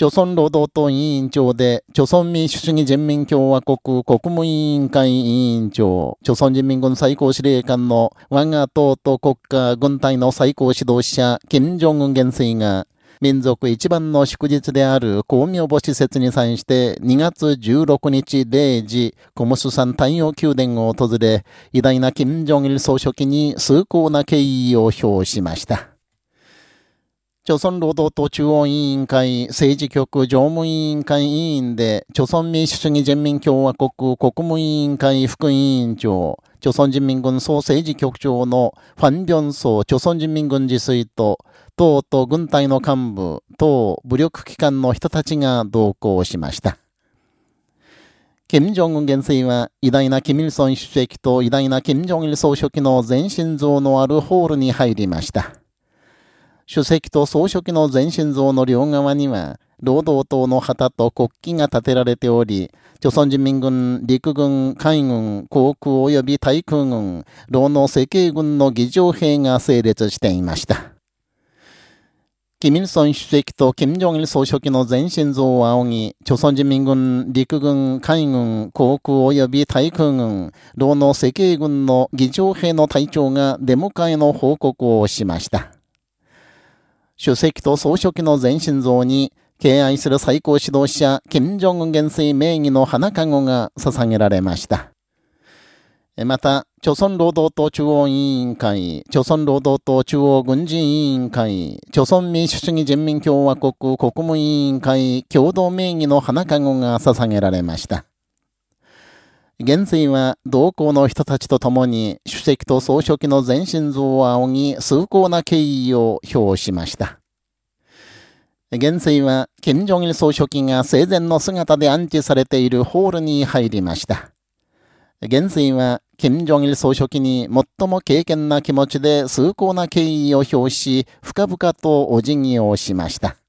朝鮮労働党委員長で、朝鮮民主主義人民共和国国務委員会委員長、朝鮮人民軍最高司令官の我が党と国家軍隊の最高指導者、金正恩元帥が、民族一番の祝日である公明母施設に際して2月16日0時、コモス山太陽宮殿を訪れ、偉大な金正日総書記に崇高な敬意を表しました。朝鮮労働党中央委員会政治局常務委員会委員で、朝鮮民主主義人民共和国国務委員会副委員長、朝鮮人民軍総政治局長のファン・ビョンソ朝鮮人民軍自炊と、党と軍隊の幹部、党武力機関の人たちが同行しました。金正恩元帥は偉大な金日成主席と偉大な金正日総書記の全身像のあるホールに入りました。主席と総書記の全身像の両側には、労働党の旗と国旗が立てられており、朝鮮人民軍、陸軍、海軍、航空及び対空軍、労農赤衛軍の議場兵が整列していました。キミルソン主席とキム・ジョンイル総書記の全身像を仰ぎ、朝鮮人民軍、陸軍、海軍、航空及び対空軍、労農赤衛軍の議場兵の隊長が出迎えの報告をしました。主席と総書記の全身像に、敬愛する最高指導者、金正恩元帥名義の花籠が捧げられました。また、朝鮮労働党中央委員会、朝鮮労働党中央軍事委員会、朝鮮民主主義人民共和国国務委員会共同名義の花籠が捧げられました。元帥は同行の人たちと共に主席と総書記の全身像を仰ぎ崇高な敬意を表しました。元帥は金正日総書記が生前の姿で安置されているホールに入りました。元帥は金正日総書記に最も敬虔な気持ちで崇高な敬意を表し、深々とお辞儀をしました。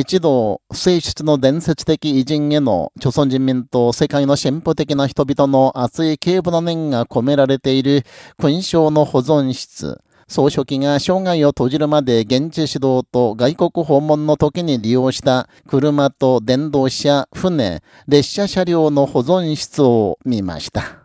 一度、不正出の伝説的偉人への、朝鮮人民と世界の進歩的な人々の熱い警部の念が込められている勲章の保存室、総書記が生涯を閉じるまで現地指導と外国訪問の時に利用した車と電動車、船、列車車両の保存室を見ました。